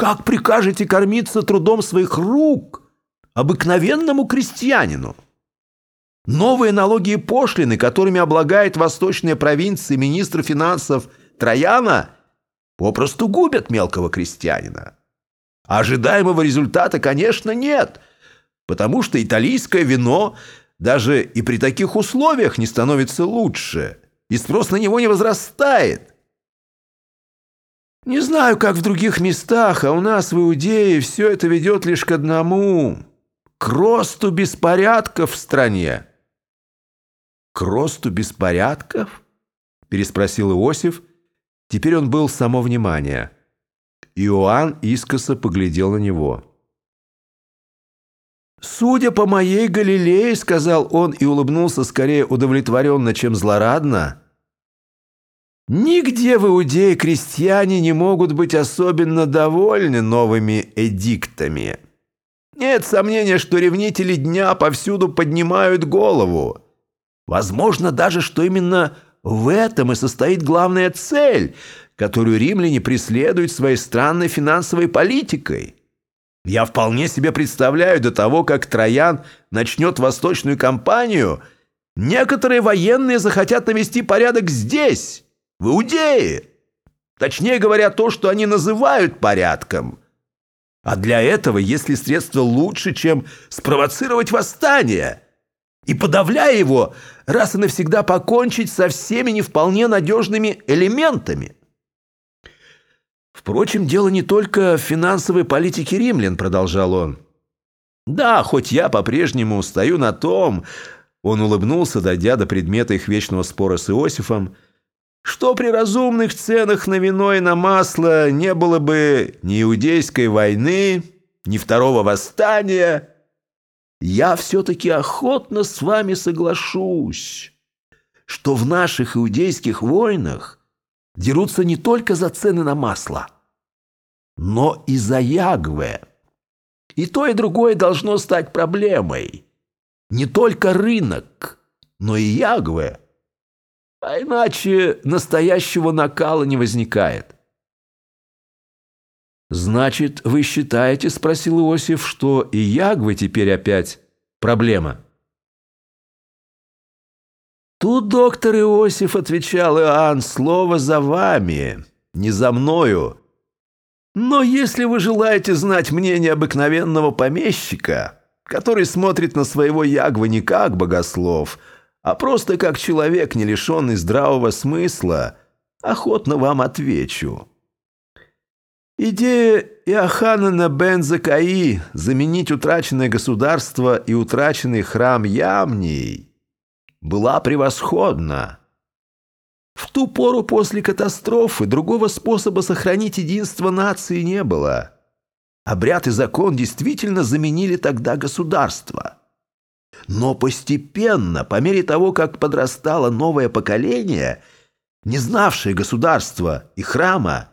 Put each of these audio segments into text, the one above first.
Как прикажете кормиться трудом своих рук обыкновенному крестьянину? Новые налоги и пошлины, которыми облагает восточная провинция министра финансов Трояна, попросту губят мелкого крестьянина. Ожидаемого результата, конечно, нет, потому что итальянское вино даже и при таких условиях не становится лучше, и спрос на него не возрастает. Не знаю, как в других местах, а у нас в Иудее все это ведет лишь к одному – к росту беспорядков в стране. «К росту беспорядков?» – переспросил Иосиф. Теперь он был само внимание. Иоанн искоса поглядел на него. «Судя по моей Галилее, — сказал он и улыбнулся скорее удовлетворенно, чем злорадно, — нигде в Иудее крестьяне не могут быть особенно довольны новыми эдиктами. Нет сомнения, что ревнители дня повсюду поднимают голову. Возможно даже, что именно в этом и состоит главная цель, которую римляне преследуют своей странной финансовой политикой. Я вполне себе представляю до того, как Троян начнет восточную кампанию, некоторые военные захотят навести порядок здесь, в Иудее. Точнее говоря, то, что они называют порядком. А для этого есть ли средства лучше, чем спровоцировать восстание – и, подавляя его, раз и навсегда покончить со всеми не вполне надежными элементами. «Впрочем, дело не только в финансовой политике римлян», — продолжал он. «Да, хоть я по-прежнему стою на том...» Он улыбнулся, дойдя до предмета их вечного спора с Иосифом, что при разумных ценах на вино и на масло не было бы ни иудейской войны, ни второго восстания, я все-таки охотно с вами соглашусь, что в наших иудейских войнах дерутся не только за цены на масло, но и за Ягве. И то, и другое должно стать проблемой. Не только рынок, но и Ягве. А иначе настоящего накала не возникает. «Значит, вы считаете, — спросил Иосиф, — что и Ягвы теперь опять проблема?» «Тут, доктор Иосиф, — отвечал Иоанн, — слово за вами, не за мною. Но если вы желаете знать мнение обыкновенного помещика, который смотрит на своего Ягвы не как богослов, а просто как человек, не лишенный здравого смысла, охотно вам отвечу». Идея Иоханана бен Закаи заменить утраченное государство и утраченный храм Ямнии была превосходна. В ту пору после катастрофы другого способа сохранить единство нации не было. Обряд и закон действительно заменили тогда государство. Но постепенно, по мере того, как подрастало новое поколение, не знавшее государства и храма,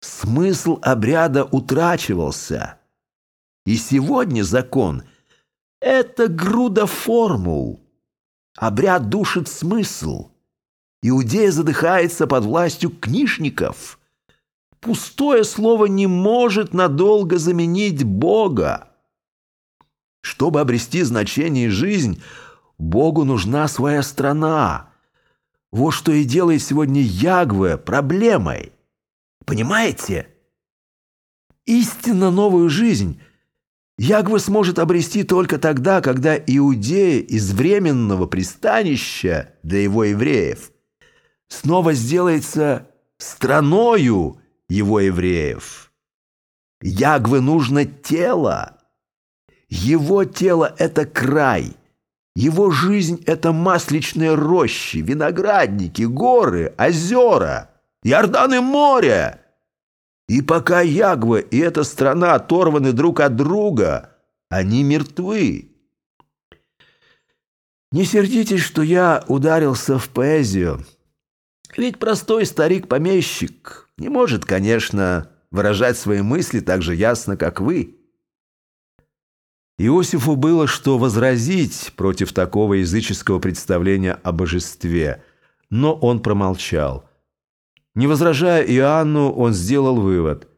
смысл обряда утрачивался. И сегодня закон – это груда формул. Обряд душит смысл. Иудея задыхается под властью книжников. Пустое слово не может надолго заменить Бога. Чтобы обрести значение и жизнь, Богу нужна своя страна. Вот что и делает сегодня Ягве проблемой. Понимаете? Истинно новую жизнь Ягва сможет обрести только тогда, когда Иудея из временного пристанища для его евреев снова сделается страною его евреев. Ягве нужно тело. Его тело – это край. Его жизнь – это масличные рощи, виноградники, горы, озера – Иордан и море. И пока Ягва и эта страна оторваны друг от друга, они мертвы. Не сердитесь, что я ударился в поэзию. Ведь простой старик-помещик не может, конечно, выражать свои мысли так же ясно, как вы. Иосифу было что возразить против такого языческого представления о божестве, но он промолчал – не возражая Иоанну, он сделал вывод.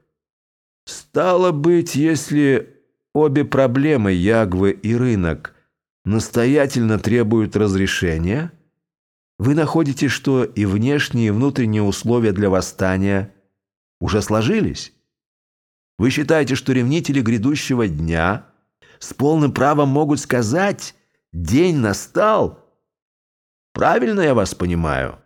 Стало быть, если обе проблемы, Ягвы и рынок, настоятельно требуют разрешения, вы находите, что и внешние, и внутренние условия для восстания уже сложились? Вы считаете, что ревнители грядущего дня с полным правом могут сказать «день настал»? Правильно я вас понимаю?»